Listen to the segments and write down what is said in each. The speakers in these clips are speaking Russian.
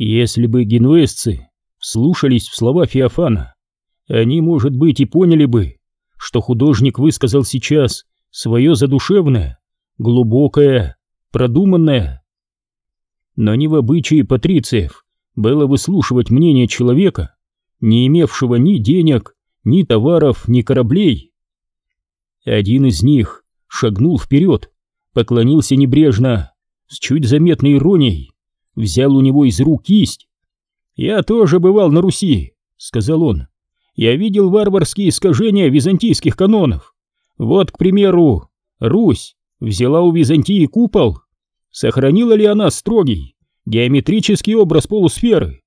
Если бы генуэзцы вслушались в слова Феофана, они, может быть, и поняли бы, что художник высказал сейчас свое задушевное, глубокое, продуманное. Но не в обычае патрициев было выслушивать мнение человека, не имевшего ни денег, ни товаров, ни кораблей. Один из них шагнул вперед, поклонился небрежно, с чуть заметной иронией, взял у него из рук кисть. «Я тоже бывал на Руси», — сказал он. «Я видел варварские искажения византийских канонов. Вот, к примеру, Русь взяла у Византии купол. Сохранила ли она строгий, геометрический образ полусферы?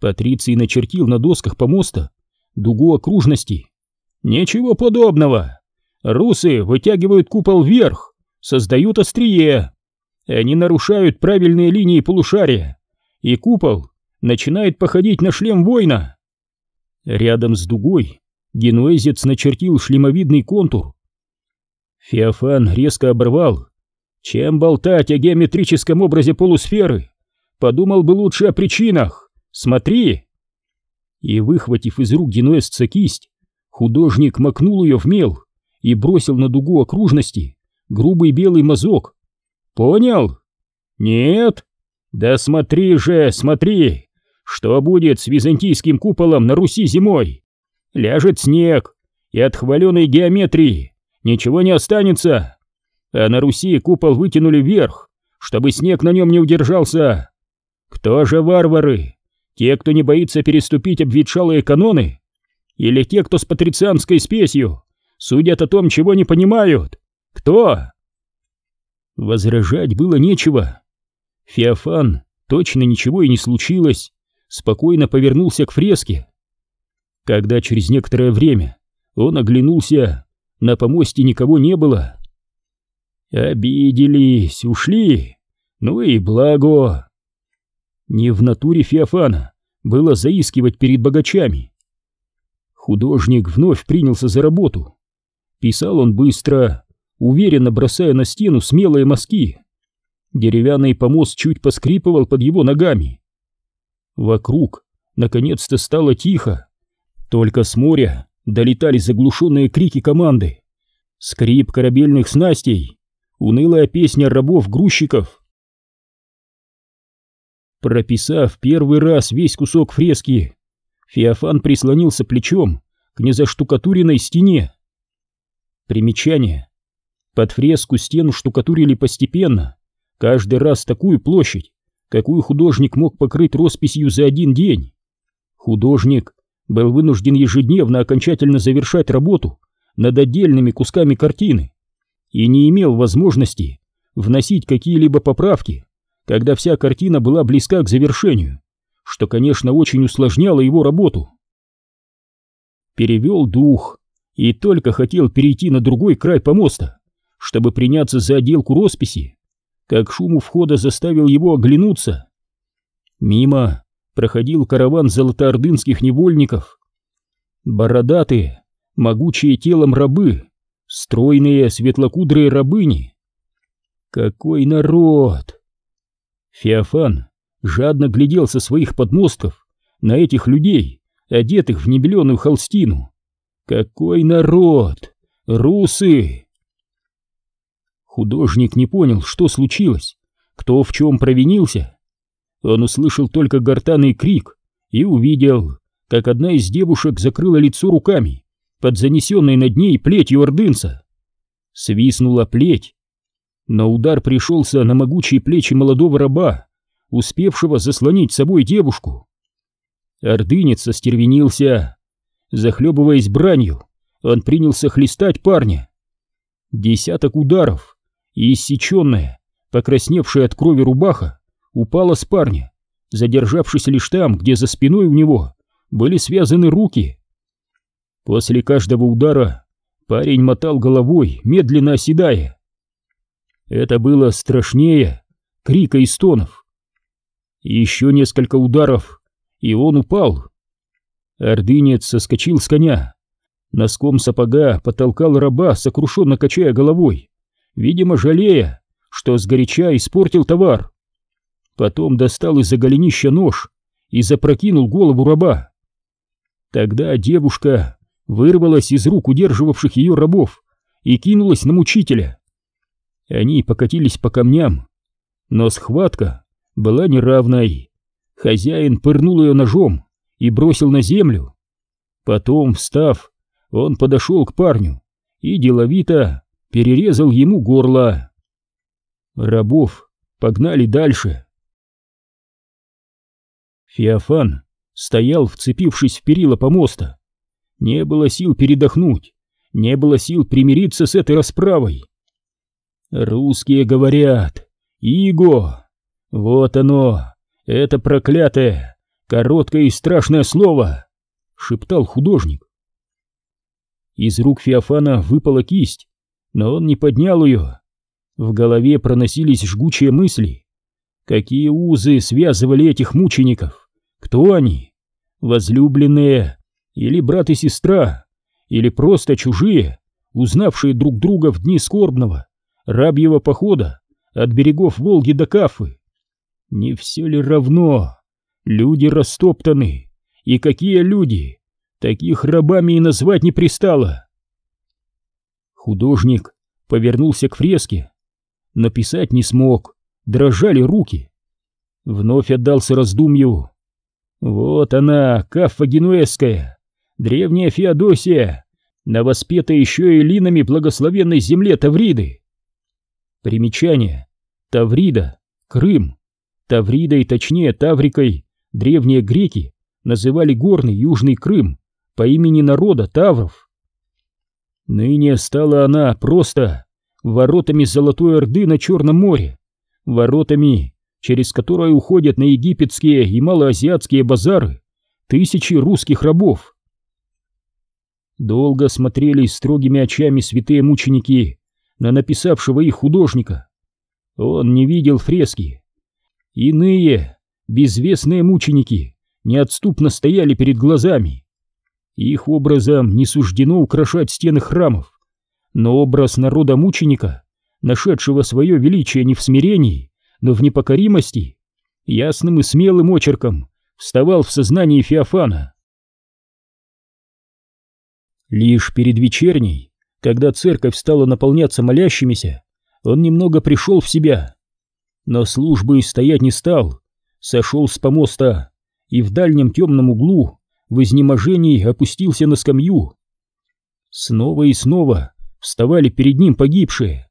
Патриций начертил на досках помоста дугу окружности. Ничего подобного. Русы вытягивают купол вверх, создают острие. Они нарушают правильные линии полушария, и купол начинает походить на шлем воина. Рядом с дугой генуэзец начертил шлемовидный контур. Феофан резко оборвал. Чем болтать о геометрическом образе полусферы? Подумал бы лучше о причинах. Смотри!» И, выхватив из рук генуэзца кисть, художник макнул ее в мел и бросил на дугу окружности грубый белый мазок. «Понял?» «Нет?» «Да смотри же, смотри! Что будет с византийским куполом на Руси зимой? Ляжет снег, и от хваленой геометрии ничего не останется. А на Руси купол вытянули вверх, чтобы снег на нем не удержался. Кто же варвары? Те, кто не боится переступить обветшалые каноны? Или те, кто с патрицианской спесью судят о том, чего не понимают? Кто? Возражать было нечего. Феофан точно ничего и не случилось, спокойно повернулся к фреске. Когда через некоторое время он оглянулся, на помосте никого не было. Обиделись, ушли. Ну и благо. Не в натуре Феофана было заискивать перед богачами. Художник вновь принялся за работу. Писал он быстро, уверенно бросая на стену смелые мазки. Деревянный помост чуть поскрипывал под его ногами. Вокруг наконец-то стало тихо. Только с моря долетали заглушенные крики команды. Скрип корабельных снастей, унылая песня рабов-грузчиков. Прописав первый раз весь кусок фрески, Феофан прислонился плечом к незаштукатуренной стене. Примечание. Под фреску стену штукатурили постепенно, каждый раз такую площадь, какую художник мог покрыть росписью за один день. Художник был вынужден ежедневно окончательно завершать работу над отдельными кусками картины и не имел возможности вносить какие-либо поправки когда вся картина была близка к завершению, что, конечно, очень усложняло его работу. Перевел дух и только хотел перейти на другой край помоста, чтобы приняться за отделку росписи, как шум у входа заставил его оглянуться. Мимо проходил караван золотоордынских невольников. Бородатые, могучие телом рабы, стройные светлокудрые рабыни. Какой народ! Феофан жадно глядел со своих подмостков на этих людей, одетых в небеленую холстину. Какой народ! Русы! Художник не понял, что случилось, кто в чем провинился. Он услышал только гортанный крик и увидел, как одна из девушек закрыла лицо руками под занесенной над ней плетью ордынца. Свистнула плеть, но удар пришелся на могучие плечи молодого раба, успевшего заслонить собой девушку. Ордынец остервенился. Захлебываясь бранью, он принялся хлестать парня. Десяток ударов, и иссеченная, покрасневшая от крови рубаха, упала с парня, задержавшись лишь там, где за спиной у него были связаны руки. После каждого удара парень мотал головой, медленно оседая. Это было страшнее крика и стонов. Еще несколько ударов, и он упал. Ордынец соскочил с коня. Носком сапога потолкал раба, сокрушенно качая головой, видимо, жалея, что сгоряча испортил товар. потом достал из-за голенища нож и запрокинул голову раба. Тогда девушка вырвалась из рук удерживавших ее рабов и кинулась на мучителя. Они покатились по камням, но схватка была неравной. Хозяин пырнул ее ножом и бросил на землю. Потом, встав, он подошел к парню и деловито перерезал ему горло. Рабов погнали дальше. Феофан стоял, вцепившись в перила помоста. Не было сил передохнуть, не было сил примириться с этой расправой. Русские говорят «Иго». Вот оно, это проклятое, короткое и страшное слово, шептал художник. Из рук Феофана выпала кисть, но он не поднял ее. В голове проносились жгучие мысли. Какие узы связывали этих мучеников? Кто они? Возлюбленные? Или брат и сестра? Или просто чужие, узнавшие друг друга в дни скорбного, рабьего похода от берегов Волги до Кафы? Не все ли равно? Люди растоптаны. И какие люди? Таких рабами и назвать не пристало. Художник повернулся к фреске, Написать не смог, дрожали руки. Вновь отдался раздумью. Вот она, Каффа Генуэзская, древняя Феодосия, навоспетая еще и линами благословенной земле Тавриды. Примечание. Таврида, Крым. Тавридой, точнее Таврикой, древние греки называли горный Южный Крым по имени народа Тавров. Ныне стала она просто воротами Золотой Орды на Черном море, воротами, через которые уходят на египетские и малоазиатские базары тысячи русских рабов. Долго смотрели строгими очами святые мученики на написавшего их художника. Он не видел фрески. Иные, безвестные мученики неотступно стояли перед глазами. Их образом не суждено украшать стены храмов но образ народа-мученика, нашедшего свое величие не в смирении, но в непокоримости, ясным и смелым очерком вставал в сознании Феофана. Лишь перед вечерней, когда церковь стала наполняться молящимися, он немного пришел в себя. Но службы стоять не стал, сошел с помоста и в дальнем темном углу в изнеможении опустился на скамью. Снова и снова вставали перед ним погибшие.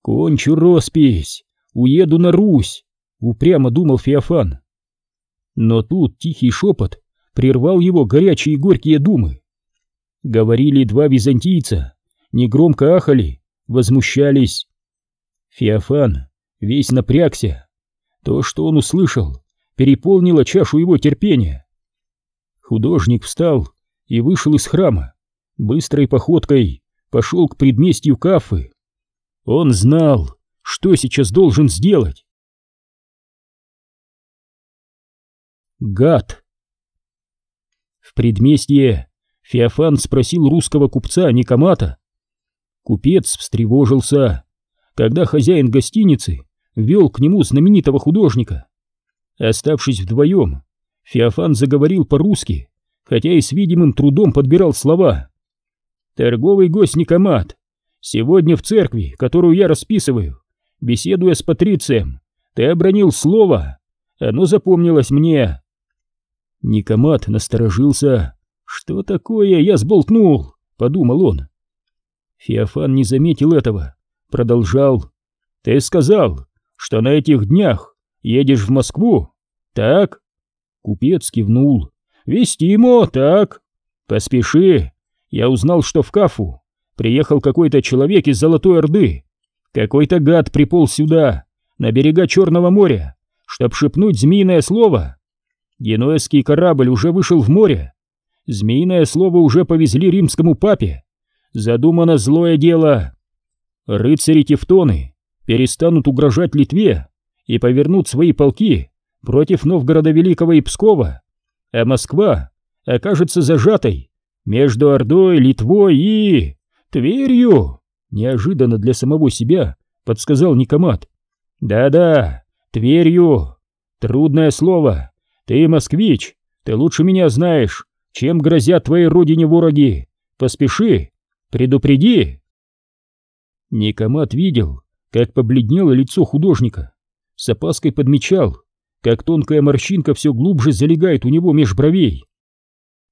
«Кончу роспись, уеду на Русь», — упрямо думал Феофан. Но тут тихий шепот прервал его горячие и горькие думы. Говорили два византийца, негромко ахали, возмущались. Феофан весь напрягся. То, что он услышал, переполнило чашу его терпения. Художник встал и вышел из храма, быстрой походкой, пошел к предместью Кафы. Он знал, что сейчас должен сделать. Гад. В предместье Феофан спросил русского купца Никомата. Купец встревожился, когда хозяин гостиницы вел к нему знаменитого художника. Оставшись вдвоем, Феофан заговорил по-русски, хотя и с видимым трудом подбирал слова. Торговый гость Никомат, сегодня в церкви, которую я расписываю, беседуя с Патрицием, ты обронил слово, оно запомнилось мне. Никомат насторожился. Что такое я сболтнул? Подумал он. Феофан не заметил этого, продолжал. Ты сказал, что на этих днях едешь в Москву, так? Купец кивнул. Вестимо, так. Поспеши, я узнал, что в Кафу приехал какой-то человек из Золотой Орды. Какой-то гад приполз сюда, на берега Черного моря, чтоб шепнуть змеиное слово. Генуэзский корабль уже вышел в море. Змеиное слово уже повезли римскому папе. Задумано злое дело. Рыцари-тевтоны перестанут угрожать Литве и повернут свои полки против Новгорода Великого и Пскова, а Москва окажется зажатой между Ордой, Литвой и... Тверью!» Неожиданно для самого себя подсказал Никомат. «Да-да, Тверью. Трудное слово. Ты москвич, ты лучше меня знаешь, чем грозят твоей родине вороги. Поспеши, предупреди. Никомат видел, как побледнело лицо художника. С опаской подмечал, как тонкая морщинка все глубже залегает у него меж бровей.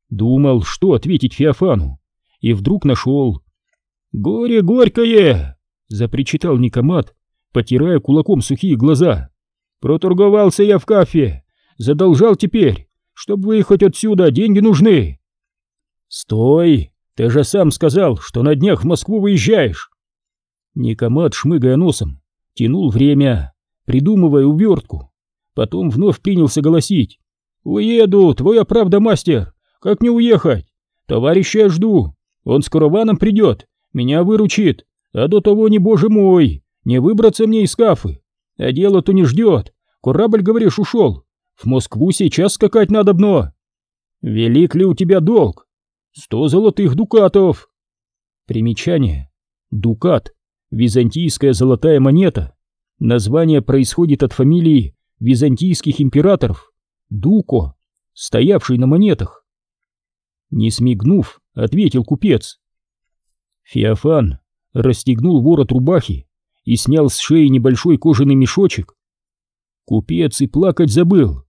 Думал, что ответить Феофану, и вдруг нашел. «Горе горькое!» — запричитал Никомат, потирая кулаком сухие глаза. «Проторговался я в кафе, задолжал теперь, чтобы выехать отсюда, деньги нужны». «Стой! Ты же сам сказал, что на днях в Москву выезжаешь!» Никомат, шмыгая носом, тянул время, придумывая увертку. Потом вновь принялся голосить. «Уеду, твоя правда, мастер! Как не уехать? Товарища я жду, он с караваном придет, меня выручит, а до того не боже мой, не выбраться мне из кафы. А дело-то не ждет, корабль, говоришь, ушел, в Москву сейчас скакать надо бно. Велик ли у тебя долг? Сто золотых дукатов. Примечание. Дукат. Византийская золотая монета. Название происходит от фамилии византийских императоров. Дуко, стоявший на монетах. Не смигнув, ответил купец. Феофан расстегнул ворот рубахи и снял с шеи небольшой кожаный мешочек. Купец и плакать забыл.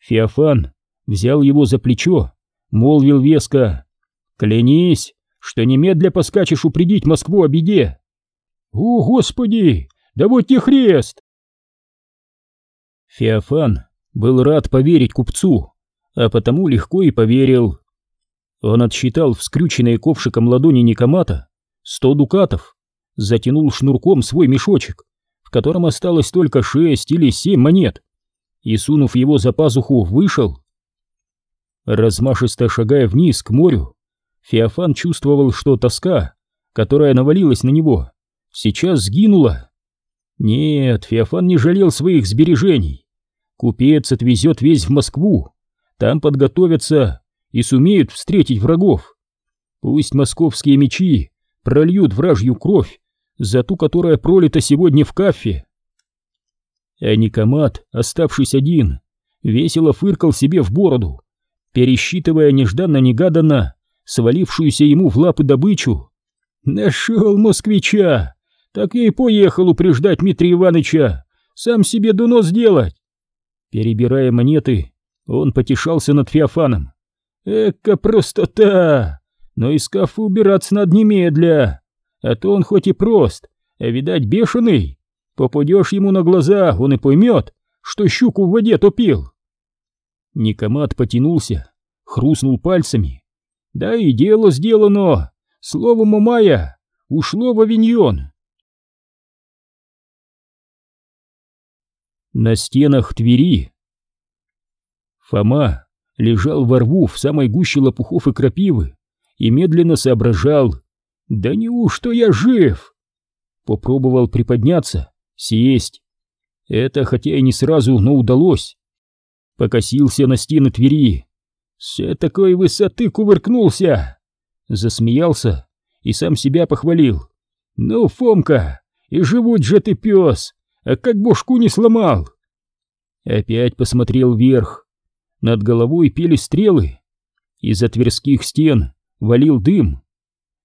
Феофан взял его за плечо, молвил веско. «Клянись, что немедля поскачешь упредить Москву о беде!» «О, Господи! Да вот тебе хрест!» Феофан был рад поверить купцу, а потому легко и поверил. Он отсчитал в скрюченные ковшиком ладони Никомата сто дукатов, затянул шнурком свой мешочек, в котором осталось только шесть или семь монет, и, сунув его за пазуху, вышел. Размашисто шагая вниз к морю, Феофан чувствовал, что тоска, которая навалилась на него, сейчас сгинула. Нет, Феофан не жалел своих сбережений. Купец отвезет весь в Москву, там подготовятся и сумеют встретить врагов. Пусть московские мечи прольют вражью кровь, за ту, которая пролита сегодня в кафе. А Никомат, оставшись один, весело фыркал себе в бороду, пересчитывая нежданно-негаданно свалившуюся ему в лапы добычу. «Нашел москвича! Так я и поехал упреждать Дмитрия Ивановича! Сам себе донос сделать!» Перебирая монеты, он потешался над Феофаном. Эка простота! Но из кафы убираться надо немедля, а то он хоть и прост, а видать бешеный. Попадешь ему на глаза, он и поймет, что щуку в воде топил. Никомат потянулся, хрустнул пальцами. Да и дело сделано, слово Мамая, ушло в авиньон. На стенах Твери Фома лежал во рву в самой гуще лопухов и крапивы и медленно соображал. «Да неужто я жив?» Попробовал приподняться, сесть. Это хотя и не сразу, но удалось. Покосился на стены Твери. С такой высоты кувыркнулся. Засмеялся и сам себя похвалил. «Ну, Фомка, и живут же ты, пес, а как бошку не сломал!» Опять посмотрел вверх. Над головой пели стрелы. Из-за тверских стен валил дым.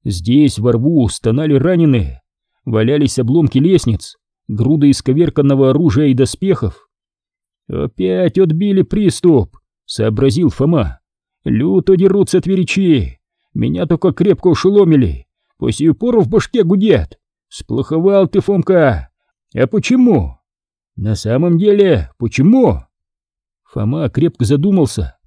Здесь во рву стонали раненые, валялись обломки лестниц, груды исковерканного оружия и доспехов. «Опять отбили приступ», — сообразил Фома. «Люто дерутся тверичи, меня только крепко ушеломили, по сию пору в башке гудят. Сплоховал ты, Фомка. А почему?» «На самом деле, почему?» Фома крепко задумался.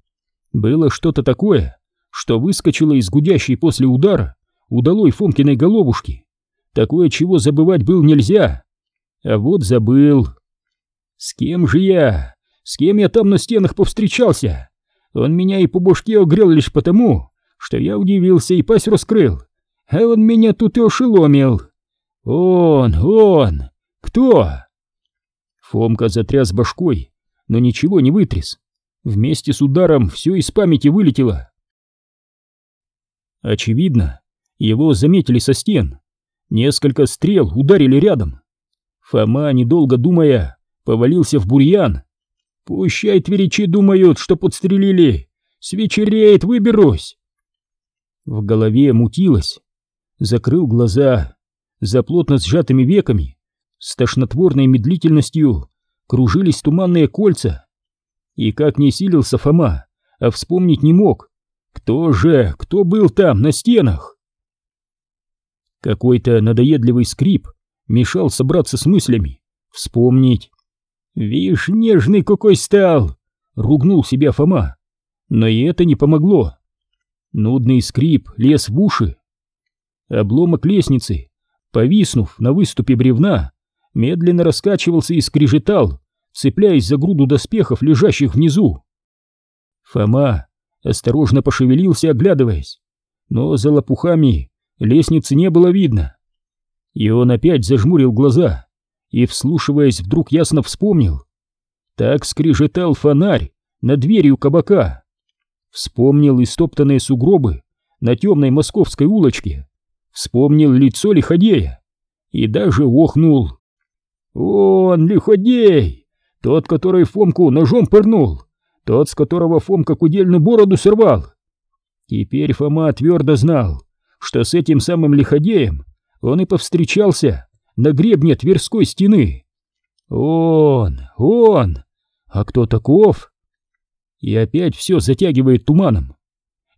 Было что-то такое, что выскочило из гудящей после удара удалой Фомкиной головушки. Такое, чего забывать был нельзя. А вот забыл. С кем же я? С кем я там на стенах повстречался? Он меня и по башке огрел лишь потому, что я удивился и пасть раскрыл. А он меня тут и ошеломил. Он, он, кто? Фомка затряс башкой, но ничего не вытряс. Вместе с ударом все из памяти вылетело. Очевидно, его заметили со стен. Несколько стрел ударили рядом. Фома, недолго думая, повалился в бурьян. Пущай тверичи думают, что подстрелили. Свечереет, выберусь. В голове мутилось. Закрыл глаза. За плотно сжатыми веками, с тошнотворной медлительностью, кружились туманные кольца. И как не силился Фома, а вспомнить не мог, кто же, кто был там, на стенах. Какой-то надоедливый скрип мешал собраться с мыслями, вспомнить. «Вишь, нежный какой стал!» — ругнул себя Фома. Но и это не помогло. Нудный скрип лез в уши. Обломок лестницы, повиснув на выступе бревна, медленно раскачивался и скрежетал, цепляясь за груду доспехов, лежащих внизу. Фома осторожно пошевелился, оглядываясь, но за лопухами лестницы не было видно. И он опять зажмурил глаза и, вслушиваясь, вдруг ясно вспомнил. Так скрежетал фонарь над дверью кабака. Вспомнил истоптанные сугробы на темной московской улочке. Вспомнил лицо лиходея и даже охнул. «Он, лиходей! Тот, который Фомку ножом пырнул! Тот, с которого Фомка кудельную бороду сорвал!» Теперь Фома твердо знал, что с этим самым лиходеем он и повстречался на гребне Тверской стены. Он, он! А кто таков? И опять все затягивает туманом.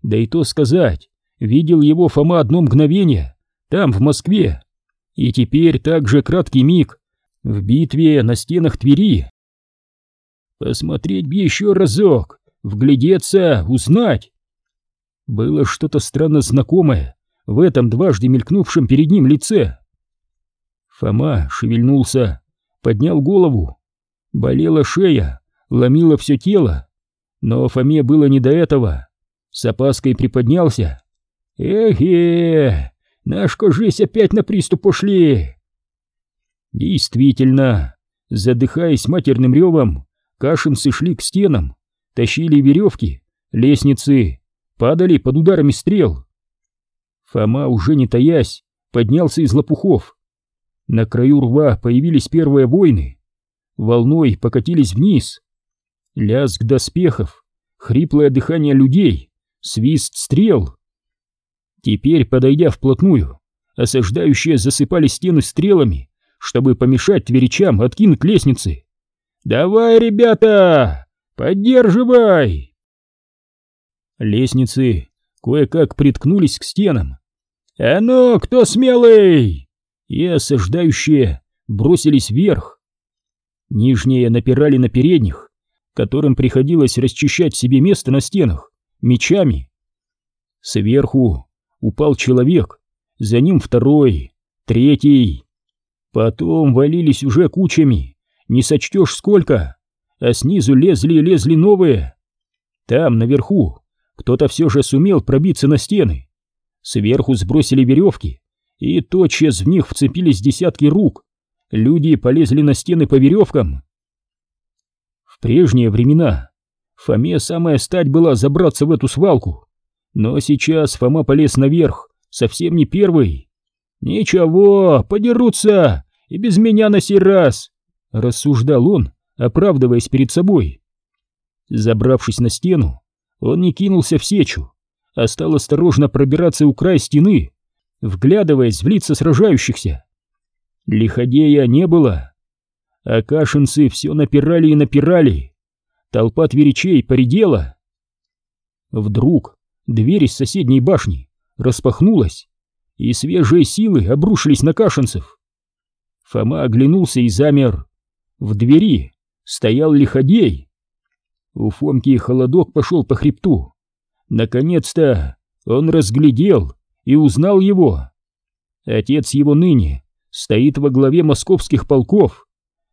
Да и то сказать, видел его Фома одно мгновение, там, в Москве. И теперь также краткий миг в битве на стенах Твери. Посмотреть бы еще разок, вглядеться, узнать. Было что-то странно знакомое в этом дважды мелькнувшем перед ним лице. Фома шевельнулся, поднял голову. Болела шея, ломило все тело. Но Фоме было не до этого. С опаской приподнялся. «Эхе! Наш кожись опять на приступ пошли!» Действительно, задыхаясь матерным ревом, кашинцы шли к стенам, тащили веревки, лестницы, падали под ударами стрел. Фома, уже не таясь, поднялся из лопухов. На краю рва появились первые войны. Волной покатились вниз. Лязг доспехов, хриплое дыхание людей, свист стрел. Теперь, подойдя вплотную, осаждающие засыпали стены стрелами, чтобы помешать тверичам откинуть лестницы. «Давай, ребята! Поддерживай!» Лестницы кое-как приткнулись к стенам. «А ну, кто смелый?» И осаждающие бросились вверх. Нижние напирали на передних, которым приходилось расчищать себе место на стенах мечами. Сверху упал человек, за ним второй, третий. Потом валились уже кучами, не сочтешь сколько, а снизу лезли и лезли новые. Там, наверху, кто-то все же сумел пробиться на стены. Сверху сбросили веревки, и тотчас в них вцепились десятки рук. Люди полезли на стены по веревкам. В прежние времена Фоме самая стать была забраться в эту свалку. Но сейчас Фома полез наверх, совсем не первый. «Ничего, подерутся, и без меня на сей раз», — рассуждал он, оправдываясь перед собой. Забравшись на стену, он не кинулся в сечу, а стал осторожно пробираться у края стены, вглядываясь в лица сражающихся. Лиходея не было, а кашинцы все напирали и напирали. Толпа тверичей поредела. Вдруг дверь из соседней башни распахнулась, и свежие силы обрушились на кашинцев. Фома оглянулся и замер. В двери стоял лиходей. У Фомки холодок пошел по хребту. Наконец-то он разглядел и узнал его. Отец его ныне стоит во главе московских полков.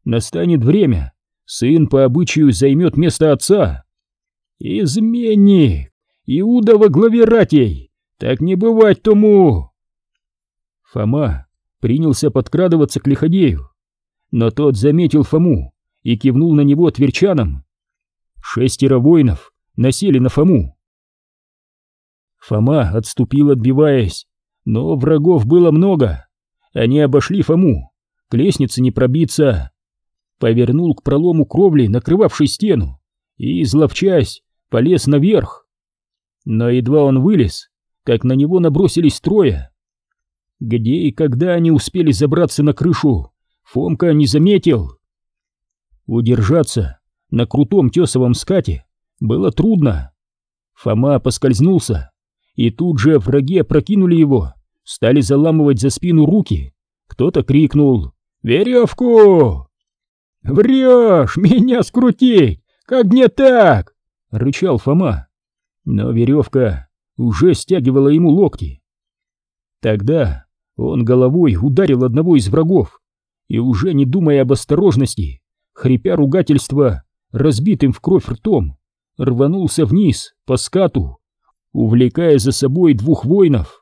Настанет время, сын по обычаю займет место отца. Изменник! Иуда во главе ратей! Так не бывать тому! Фома принялся подкрадываться к лиходею, но тот заметил Фому и кивнул на него тверчаном. Шестеро воинов насели на Фому. Фома отступил, отбиваясь, но врагов было много. Они обошли Фому, к лестнице не пробиться. повернул к пролому кровли, накрывавшей стену, и, изловчась, полез наверх. Но едва он вылез, как на него набросились трое. Где и когда они успели забраться на крышу, Фомка не заметил. Удержаться на крутом тесовом скате было трудно. Фома поскользнулся, и тут же враги опрокинули его, стали заламывать за спину руки. Кто-то крикнул «Веревку!» «Врешь! Меня скрутить! Как мне так?» — рычал Фома. Но веревка уже стягивала ему локти. Тогда он головой ударил одного из врагов и, уже не думая об осторожности, хрипя ругательства, разбитым в кровь ртом, рванулся вниз по скату, увлекая за собой двух воинов.